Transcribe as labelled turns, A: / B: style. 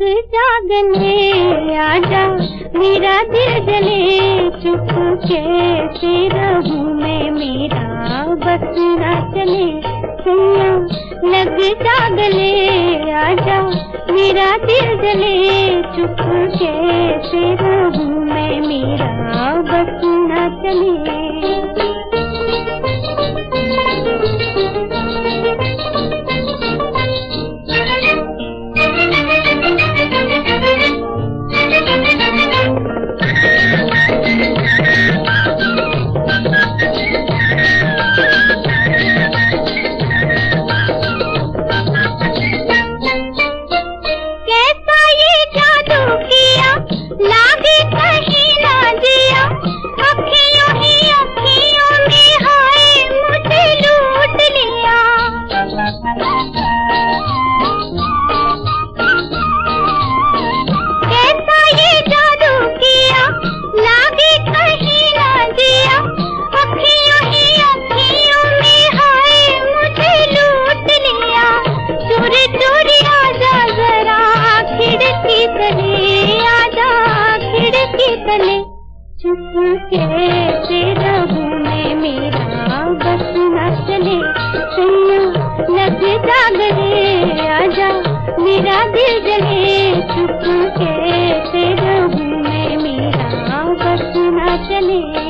A: लग जागने आजा, मेरा दिल जले चुप कैसे रहूँ मैं, मेरा बस ना चले। सैया लग जागले आजा, मेरा दिल जले चुप कैसे रहूँ मैं, मेरा मेरा दिल जले चुप कैसे मैं? मेरा बस न चले।